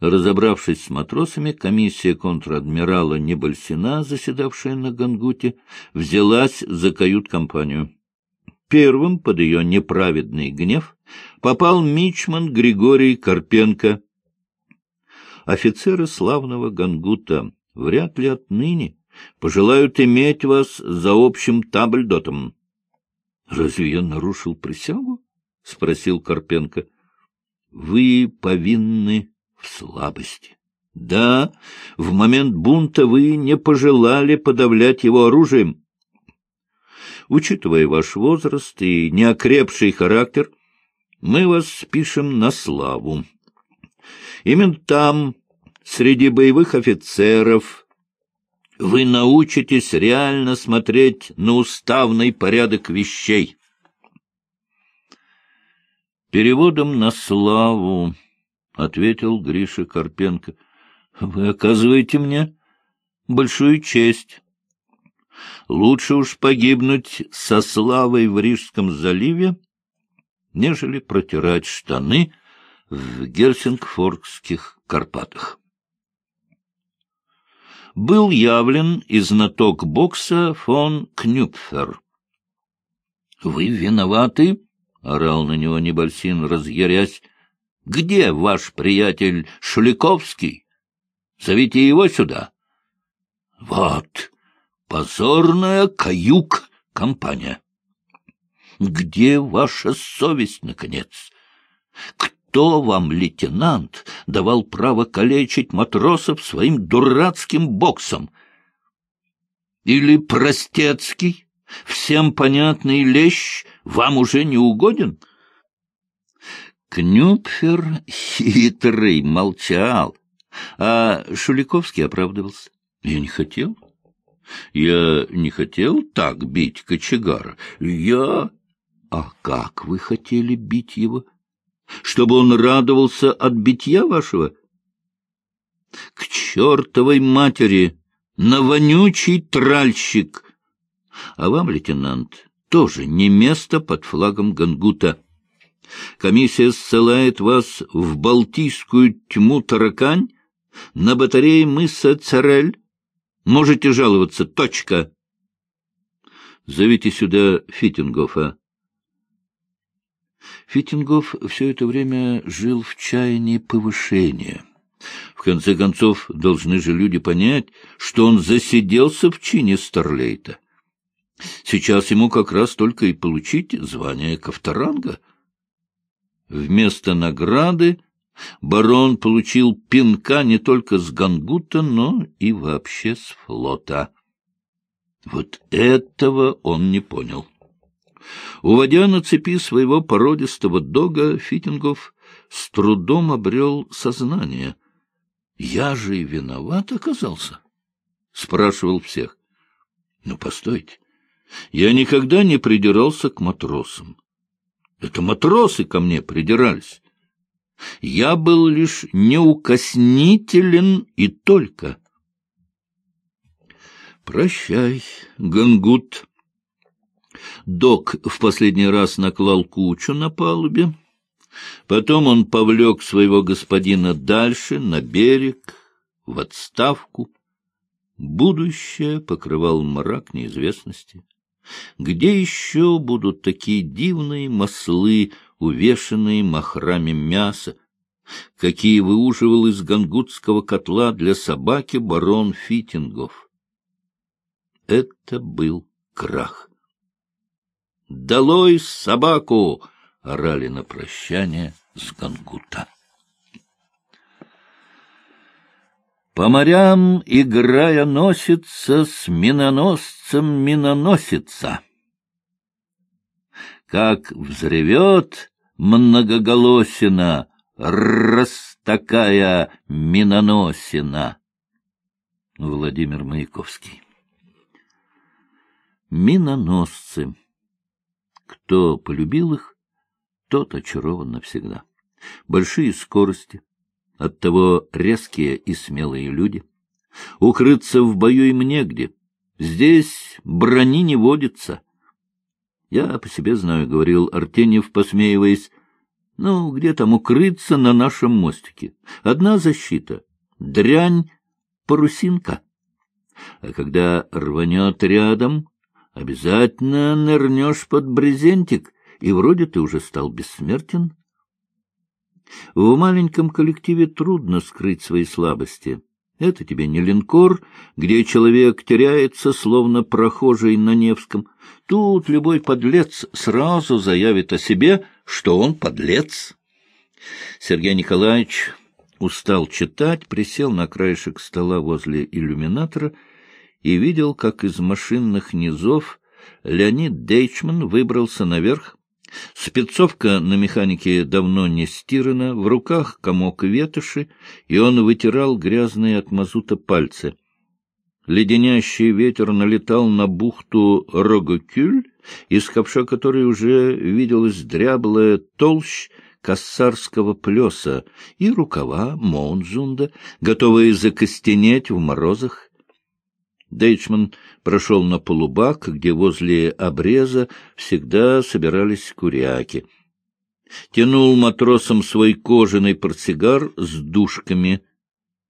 Разобравшись с матросами, комиссия контр-адмирала Небольсина, заседавшая на Гангуте, взялась за кают-компанию. Первым под ее неправедный гнев попал мичман Григорий Карпенко. Офицеры славного Гангута вряд ли отныне пожелают иметь вас за общим табльдотом. — Разве я нарушил присягу? — спросил Карпенко. — Вы повинны слабости. Да, в момент бунта вы не пожелали подавлять его оружием. Учитывая ваш возраст и неокрепший характер, мы вас спишем на славу. Именно там, среди боевых офицеров, вы научитесь реально смотреть на уставный порядок вещей. Переводом на славу, — ответил Гриша Карпенко, — вы оказываете мне большую честь. Лучше уж погибнуть со славой в Рижском заливе, нежели протирать штаны в Герсингфордских Карпатах. Был явлен и знаток бокса фон Кнюпфер. — Вы виноваты? — орал на него Небольсин, разъярясь. — Где ваш приятель Шуликовский? Зовите его сюда. — Вот, позорная каюк-компания. Где ваша совесть, наконец? Кто вам, лейтенант, давал право калечить матросов своим дурацким боксом? Или простецкий, всем понятный лещ, вам уже не угоден? Кнюпфер хитрый молчал, а Шуликовский оправдывался. Я не хотел. Я не хотел так бить кочегара. Я... А как вы хотели бить его? Чтобы он радовался от битья вашего? К чертовой матери! На вонючий тральщик! А вам, лейтенант, тоже не место под флагом Гангута. Комиссия ссылает вас в Балтийскую тьму таракань на батарее мыса Царель. Можете жаловаться. Точка. Зовите сюда Фитингофа. Фитингов все это время жил в чаянии повышения. В конце концов, должны же люди понять, что он засиделся в чине Старлейта. Сейчас ему как раз только и получить звание Ковторанга. Вместо награды барон получил пинка не только с Гангута, но и вообще с флота. Вот этого он не понял. Уводя на цепи своего породистого дога, Фитингов с трудом обрел сознание. — Я же и виноват оказался? — спрашивал всех. — Ну, постойте, я никогда не придирался к матросам. Это матросы ко мне придирались. Я был лишь неукоснителен и только. Прощай, Гангут. Док в последний раз наклал кучу на палубе. Потом он повлек своего господина дальше, на берег, в отставку. Будущее покрывал мрак неизвестности. Где еще будут такие дивные маслы, увешанные махрами мяса, какие выуживал из гангутского котла для собаки барон Фитингов? Это был крах. «Долой собаку!» — орали на прощание с гангута. По морям, играя, носится с миноносцем миноносица. Как взревет многоголосина, раз такая миноносина. Владимир Маяковский Миноносцы. Кто полюбил их, тот очарован навсегда. Большие скорости — оттого резкие и смелые люди. Укрыться в бою им негде. Здесь брони не водится. Я по себе знаю, — говорил Артеньев, посмеиваясь, Ну, где там укрыться на нашем мостике? Одна защита — дрянь, парусинка. А когда рванет рядом, обязательно нырнешь под брезентик, и вроде ты уже стал бессмертен. В маленьком коллективе трудно скрыть свои слабости. Это тебе не линкор, где человек теряется, словно прохожий на Невском. Тут любой подлец сразу заявит о себе, что он подлец. Сергей Николаевич устал читать, присел на краешек стола возле иллюминатора и видел, как из машинных низов Леонид Дейчман выбрался наверх, Спецовка на механике давно не стирана, в руках комок ветоши, и он вытирал грязные от мазута пальцы. Леденящий ветер налетал на бухту Рогокюль, из ковша которой уже виделась дряблая толщ кассарского плеса и рукава Моунзунда, готовые закостенеть в морозах. Дейчман прошел на полубак, где возле обреза всегда собирались куряки. Тянул матросом свой кожаный портсигар с душками.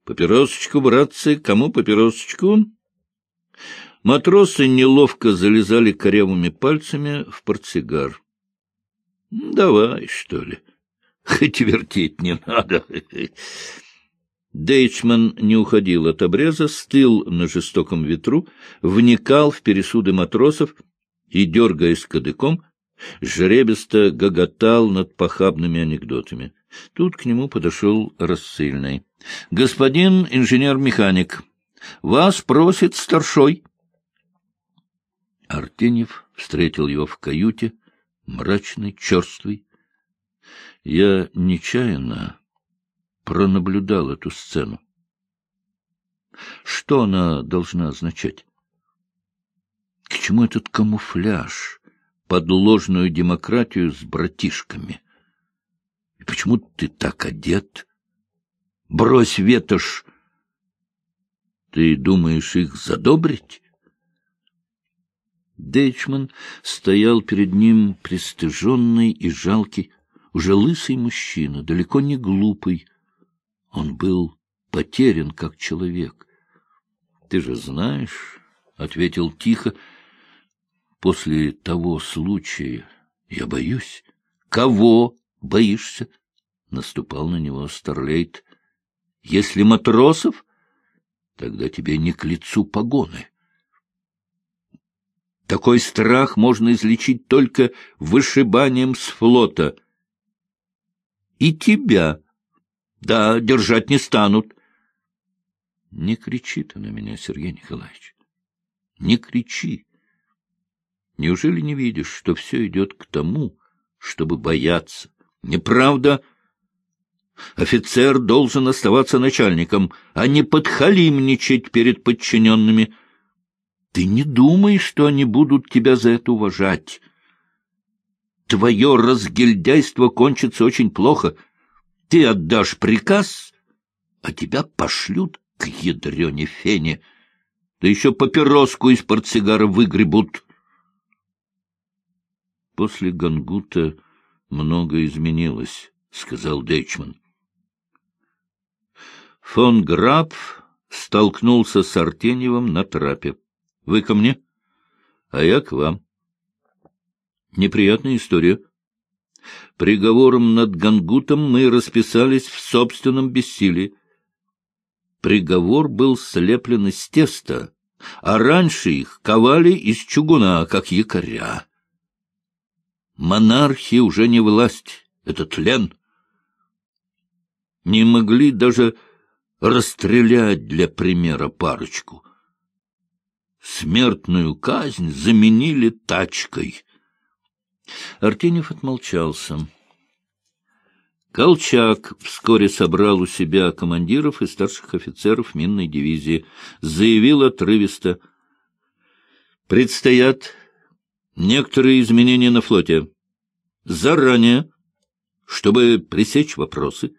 «Папиросочку, братцы, кому папиросочку?» Матросы неловко залезали корявыми пальцами в портсигар. «Давай, что ли, хоть вертеть не надо». Дейчман не уходил от обреза, стыл на жестоком ветру, вникал в пересуды матросов и, дергаясь кадыком, жребисто гоготал над похабными анекдотами. Тут к нему подошел рассыльный. — Господин инженер-механик, вас просит старшой. Артеньев встретил его в каюте, мрачный, черствый. Я нечаянно пронаблюдал эту сцену. Что она должна означать? К чему этот камуфляж под ложную демократию с братишками? И почему ты так одет? Брось ветошь! Ты думаешь их задобрить? Дейчман стоял перед ним пристыженный и жалкий, уже лысый мужчина, далеко не глупый, он был потерян как человек. — Ты же знаешь, — ответил тихо, — после того случая я боюсь. — Кого боишься? — наступал на него Старлейт. — Если матросов, тогда тебе не к лицу погоны. Такой страх можно излечить только вышибанием с флота. И тебя да, держать не станут. Не кричи ты на меня, Сергей Николаевич. Не кричи. Неужели не видишь, что все идет к тому, чтобы бояться? Неправда. Офицер должен оставаться начальником, а не подхалимничать перед подчиненными. Ты не думай, что они будут тебя за это уважать. Твое разгильдяйство кончится очень плохо — ты отдашь приказ, а тебя пошлют к ядрене фене, да еще папироску из портсигара выгребут. После Гангута много изменилось, — сказал Дейчман. Фон Граф столкнулся с Артеньевым на трапе. — Вы ко мне? — А я к вам. — Неприятная история. Приговором над Гангутом мы расписались в собственном бессилии. Приговор был слеплен из теста, а раньше их ковали из чугуна, как якоря. Монархия уже не власть, это тлен. Не могли даже расстрелять для примера парочку. Смертную казнь заменили тачкой — Артеньев отмолчался. Колчак вскоре собрал у себя командиров и старших офицеров минной дивизии, заявил отрывисто. Предстоят некоторые изменения на флоте. Заранее, чтобы пресечь вопросы,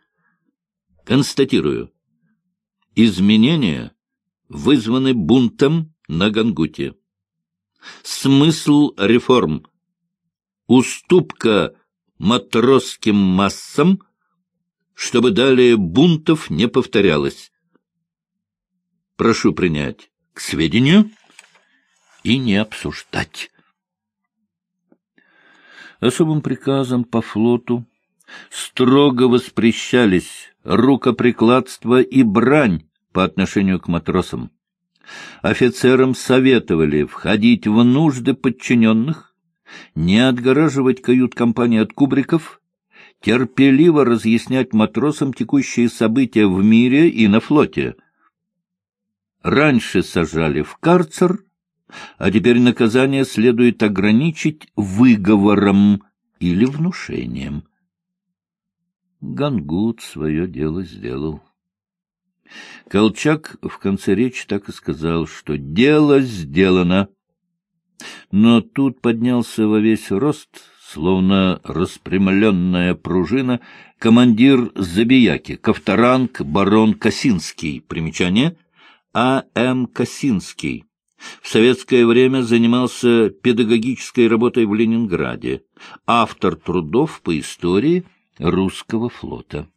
констатирую. Изменения вызваны бунтом на Гангуте. Смысл реформ — уступка матросским массам, чтобы далее бунтов не повторялось. Прошу принять к сведению и не обсуждать. Особым приказом по флоту строго воспрещались рукоприкладство и брань по отношению к матросам. Офицерам советовали входить в нужды подчиненных, не отгораживать кают-компании от кубриков, терпеливо разъяснять матросам текущие события в мире и на флоте. Раньше сажали в карцер, а теперь наказание следует ограничить выговором или внушением. Гангут свое дело сделал. Колчак в конце речи так и сказал, что дело сделано. Но тут поднялся во весь рост, словно распрямленная пружина, командир Забияки, Ковторанг барон Косинский. Примечание А. М. Косинский. В советское время занимался педагогической работой в Ленинграде. Автор трудов по истории русского флота.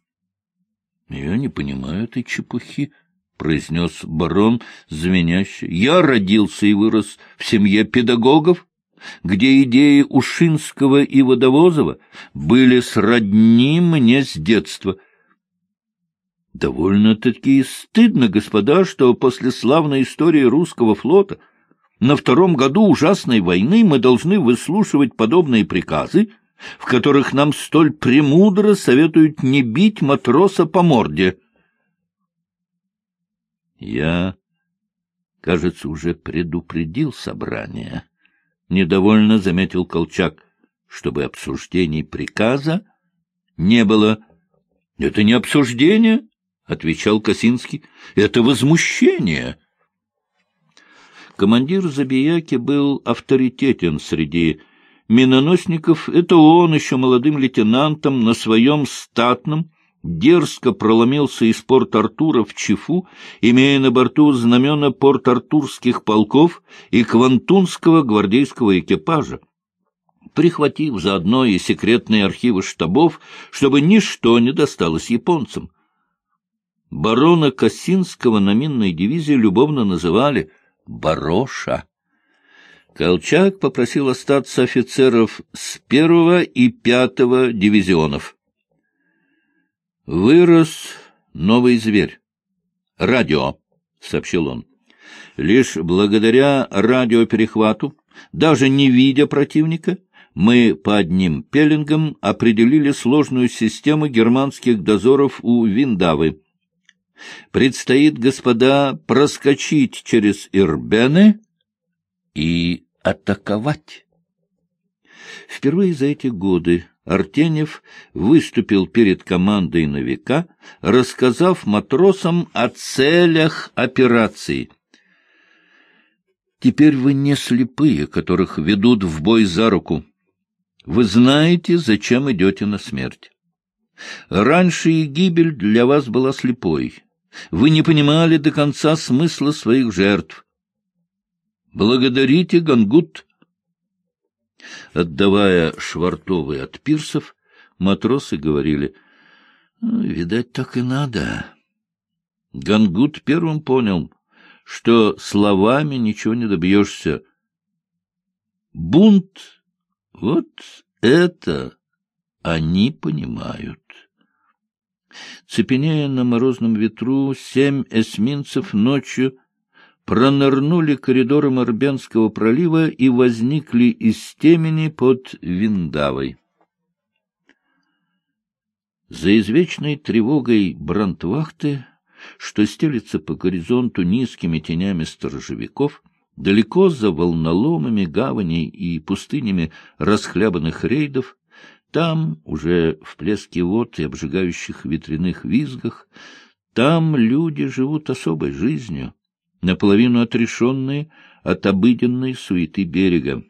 — Я не понимаю этой чепухи, — произнес барон звеняще. — Я родился и вырос в семье педагогов, где идеи Ушинского и Водовозова были сродни мне с детства. Довольно-таки стыдно, господа, что после славной истории русского флота на втором году ужасной войны мы должны выслушивать подобные приказы, в которых нам столь премудро советуют не бить матроса по морде. Я, кажется, уже предупредил собрание, — недовольно заметил Колчак, чтобы обсуждений приказа не было. — Это не обсуждение, — отвечал Косинский, — это возмущение. Командир Забияки был авторитетен среди Миноносников — это он еще молодым лейтенантом на своем статном дерзко проломился из Порт-Артура в Чифу, имея на борту знамена порт-артурских полков и квантунского гвардейского экипажа, прихватив заодно и секретные архивы штабов, чтобы ничто не досталось японцам. Барона Косинского на минной дивизии любовно называли «Бароша». Колчак попросил остаться офицеров с первого и пятого дивизионов. Вырос новый зверь. Радио, — сообщил он. Лишь благодаря радиоперехвату, даже не видя противника, мы по одним пеленгам определили сложную систему германских дозоров у Виндавы. Предстоит, господа, проскочить через Ирбены и атаковать. Впервые за эти годы Артенев выступил перед командой на века, рассказав матросам о целях операции. «Теперь вы не слепые, которых ведут в бой за руку. Вы знаете, зачем идете на смерть. Раньше и гибель для вас была слепой. Вы не понимали до конца смысла своих жертв. Благодарите, Гангут. Отдавая швартовы от пирсов, матросы говорили, «Ну, видать, так и надо. Гангут первым понял, что словами ничего не добьешься. Бунт — вот это они понимают. Цепенея на морозном ветру, семь эсминцев ночью пронырнули коридоры Морбенского пролива и возникли из темени под Виндавой. За извечной тревогой Брантвахты, что стелится по горизонту низкими тенями сторожевиков, далеко за волноломами гаваней и пустынями расхлябанных рейдов, там, уже в плеске вод и обжигающих ветряных визгах, там люди живут особой жизнью, наполовину отрешенные от обыденной суеты берега.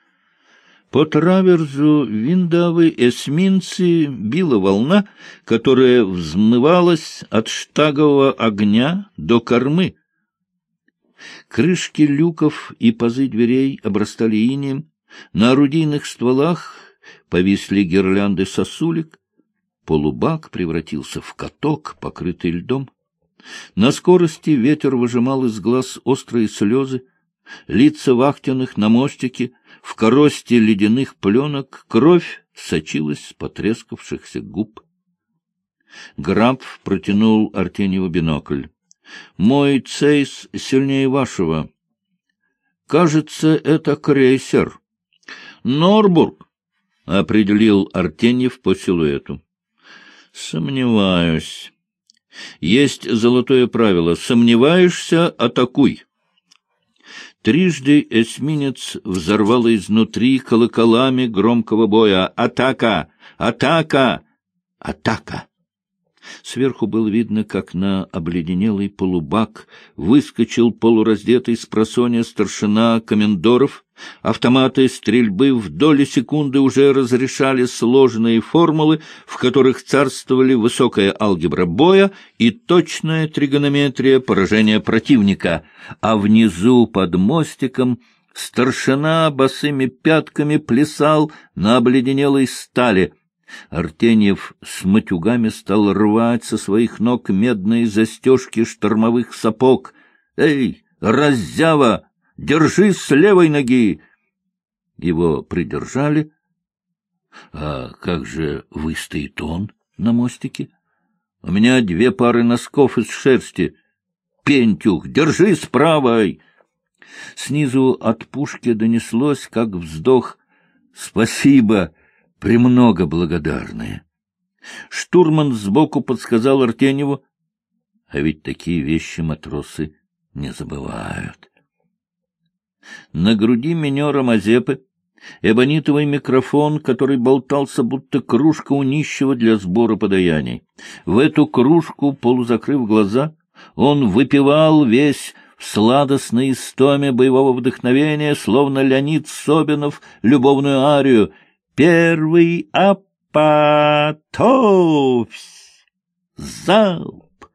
По траверзу Виндавы эсминцы била волна, которая взмывалась от штагового огня до кормы. Крышки люков и пазы дверей обрастали инеем, на орудийных стволах повисли гирлянды сосулек, полубак превратился в каток, покрытый льдом. На скорости ветер выжимал из глаз острые слезы, лица вахтенных на мостике, в коросте ледяных пленок кровь сочилась с потрескавшихся губ. Граб протянул Артеньеву бинокль. — Мой цейс сильнее вашего. Кажется, это крейсер. — Норбург, — определил Артеньев по силуэту. — Сомневаюсь. Есть золотое правило. Сомневаешься — атакуй. Трижды эсминец взорвал изнутри колоколами громкого боя. «Атака! Атака! Атака!» Сверху было видно, как на обледенелый полубак выскочил полураздетый с просонья старшина комендоров. Автоматы стрельбы в доли секунды уже разрешали сложные формулы, в которых царствовали высокая алгебра боя и точная тригонометрия поражения противника, а внизу под мостиком старшина босыми пятками плясал на обледенелой стали — Артеньев с матюгами стал рвать со своих ног медные застежки штормовых сапог. «Эй, раззява, держи с левой ноги!» Его придержали. «А как же выстоит он на мостике? У меня две пары носков из шерсти. Пентюх, держи с правой!» Снизу от пушки донеслось, как вздох «Спасибо!» Премного благодарные. Штурман сбоку подсказал Артеневу, а ведь такие вещи матросы не забывают. На груди минера Мазепы эбонитовый микрофон, который болтался, будто кружка у нищего для сбора подаяний. В эту кружку, полузакрыв глаза, он выпивал весь в сладостной истоме боевого вдохновения, словно Леонид Собинов, любовную арию — Первый апатовсь! Залп!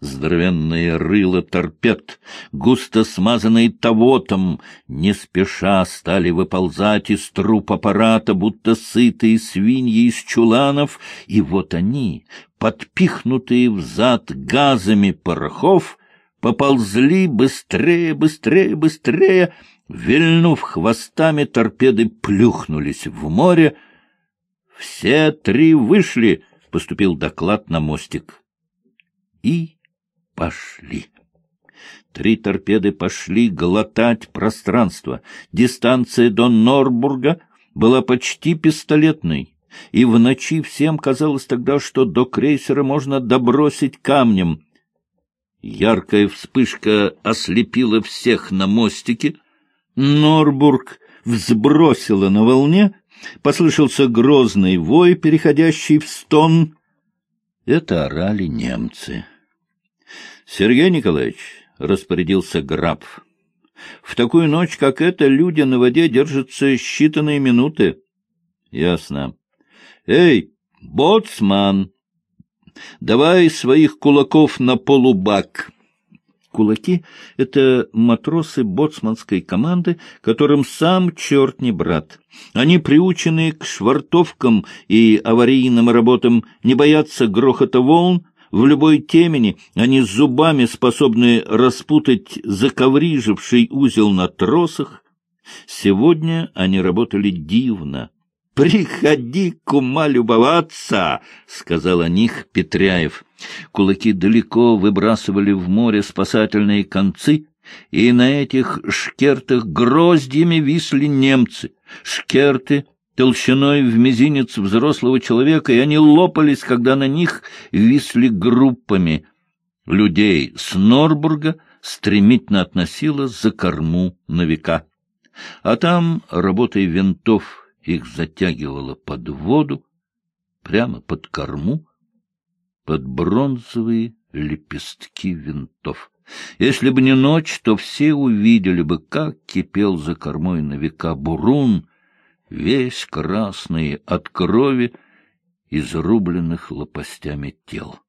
Здоровенные рыло торпед, густо смазанные тавотом, не спеша стали выползать из труп аппарата, будто сытые свиньи из чуланов, и вот они, подпихнутые взад газами порохов, поползли быстрее, быстрее, быстрее, Вильнув хвостами, торпеды плюхнулись в море. «Все три вышли!» — поступил доклад на мостик. И пошли. Три торпеды пошли глотать пространство. Дистанция до Норбурга была почти пистолетной, и в ночи всем казалось тогда, что до крейсера можно добросить камнем. Яркая вспышка ослепила всех на мостике — Норбург взбросило на волне, послышался грозный вой, переходящий в стон. Это орали немцы. — Сергей Николаевич, — распорядился граб, — в такую ночь, как эта, люди на воде держатся считанные минуты. — Ясно. — Эй, боцман, давай своих кулаков на полубак. — Кулаки — это матросы боцманской команды, которым сам черт не брат. Они приучены к швартовкам и аварийным работам, не боятся грохота волн, в любой темени они зубами способны распутать заковриживший узел на тросах. Сегодня они работали дивно. «Приходи, кума, любоваться!» — сказал о них Петряев. Кулаки далеко выбрасывали в море спасательные концы, и на этих шкертах гроздьями висли немцы. Шкерты толщиной в мизинец взрослого человека, и они лопались, когда на них висли группами. Людей с Норбурга стремительно относило за корму на века. А там, работой винтов их затягивало под воду, прямо под корму, под бронзовые лепестки винтов. Если бы не ночь, то все увидели бы, как кипел за кормой на века бурун, весь красный от крови, изрубленных лопастями тел.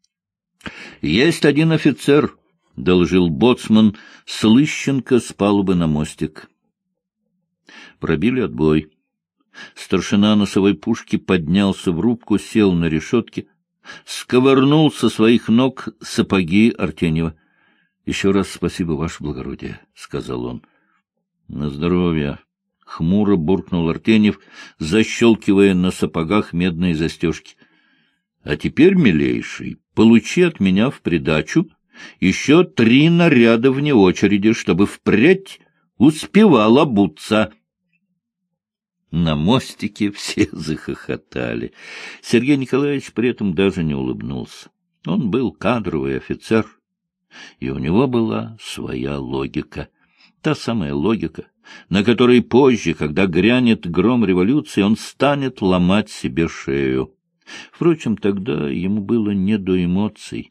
— Есть один офицер, — доложил боцман Слыщенко с палубы на мостик. Пробили отбой. Старшина носовой пушки поднялся в рубку, сел на решетке, сковырнул со своих ног сапоги Артеньева. — Еще раз спасибо, ваше благородие, — сказал он. — На здоровье. Хмуро буркнул Артеньев, защелкивая на сапогах медные застежки. — А теперь, милейший, получи от меня в придачу еще три наряда вне очереди, чтобы впредь успевал обуться. На мостике все захохотали. Сергей Николаевич при этом даже не улыбнулся. Он был кадровый офицер, и у него была своя логика. Та самая логика, на которой позже, когда грянет гром революции, он станет ломать себе шею. Впрочем, тогда ему было не до эмоций.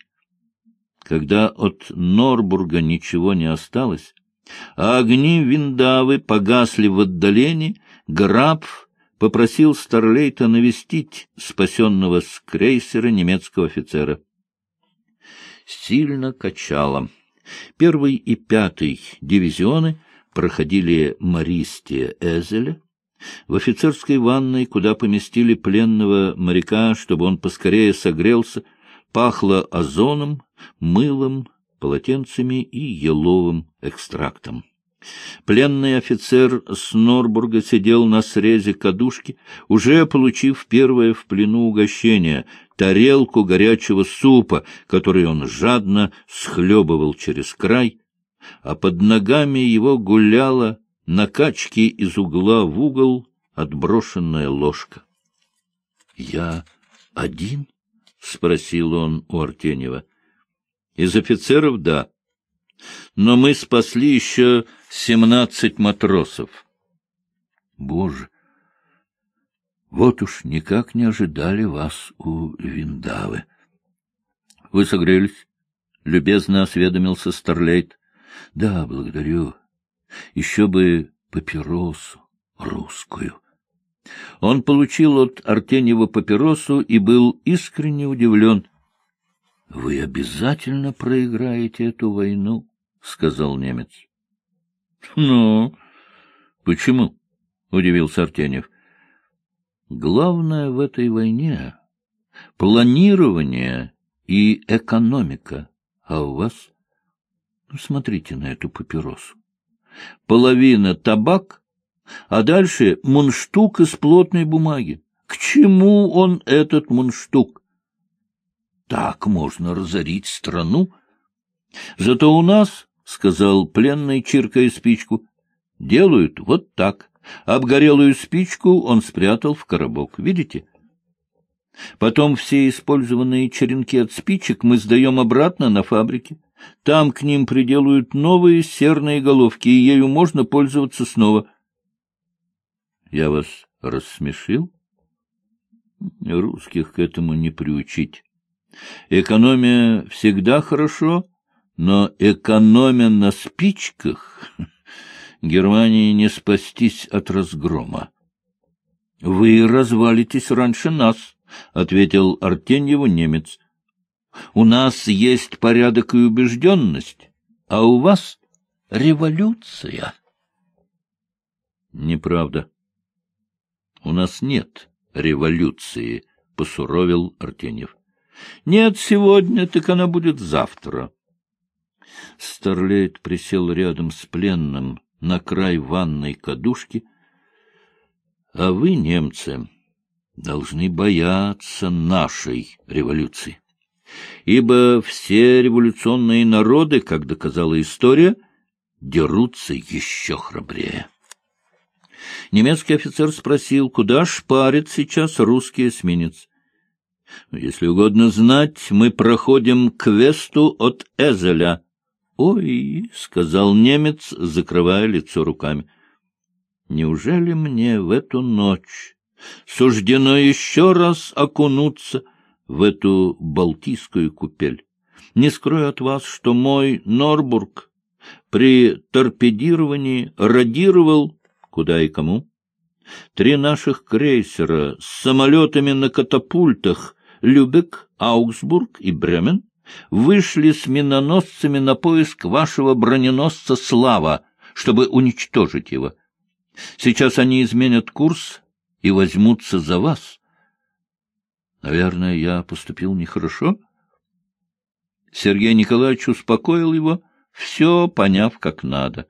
Когда от Норбурга ничего не осталось, а огни Виндавы погасли в отдалении, Граб попросил Старлейта навестить спасенного с крейсера немецкого офицера. Сильно качало. Первый и пятый дивизионы проходили Мористия Эзеля, в офицерской ванной, куда поместили пленного моряка, чтобы он поскорее согрелся, пахло озоном, мылом, полотенцами и еловым экстрактом. Пленный офицер с Норбурга сидел на срезе кадушки, уже получив первое в плену угощение — тарелку горячего супа, который он жадно схлебывал через край, а под ногами его гуляла на качке из угла в угол отброшенная ложка. — Я один? — спросил он у Артеньева. — Из офицеров — да. Но мы спасли еще семнадцать матросов. Боже! Вот уж никак не ожидали вас у Виндавы. Вы согрелись? — любезно осведомился Старлейт. — Да, благодарю. Еще бы папиросу русскую. Он получил от Артеньева папиросу и был искренне удивлен. — Вы обязательно проиграете эту войну, — сказал немец. — Ну, почему? — удивился Артеньев. — Главное в этой войне — планирование и экономика. А у вас? Ну, смотрите на эту папиросу. Половина табак, а дальше мундштук из плотной бумаги. К чему он, этот мундштук? Так можно разорить страну. Зато у нас, — сказал пленный, чиркая спичку, — делают вот так. Обгорелую спичку он спрятал в коробок. Видите? Потом все использованные черенки от спичек мы сдаем обратно на фабрики. Там к ним приделают новые серные головки, и ею можно пользоваться снова. Я вас рассмешил? Русских к этому не приучить. Экономия всегда хорошо, но экономя на спичках Германии не спастись от разгрома. — Вы развалитесь раньше нас, — ответил Артеньеву немец. — У нас есть порядок и убежденность, а у вас революция. — Неправда. У нас нет революции, — посуровил Артеньев. — Нет сегодня, так она будет завтра. Старлейт присел рядом с пленным на край ванной кадушки. — А вы, немцы, должны бояться нашей революции. Ибо все революционные народы, как доказала история, дерутся еще храбрее. Немецкий офицер спросил, куда шпарит сейчас русский эсминец. Если угодно знать, мы проходим к весту от Эзеля. — Ой, — сказал немец, закрывая лицо руками. — Неужели мне в эту ночь суждено еще раз окунуться в эту балтийскую купель? Не скрою от вас, что мой Норбург при торпедировании радировал Куда и кому? Три наших крейсера с самолетами на катапультах Любек, Аугсбург и Бремен вышли с миноносцами на поиск вашего броненосца «Слава», чтобы уничтожить его. Сейчас они изменят курс, и возьмутся за вас. Наверное, я поступил нехорошо? Сергей Николаевич успокоил его, все поняв как надо.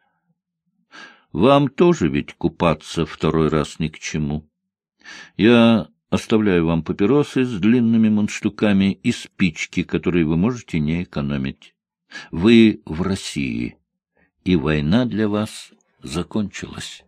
Вам тоже ведь купаться второй раз ни к чему. Я оставляю вам папиросы с длинными мундштуками и спички, которые вы можете не экономить. Вы в России, и война для вас закончилась.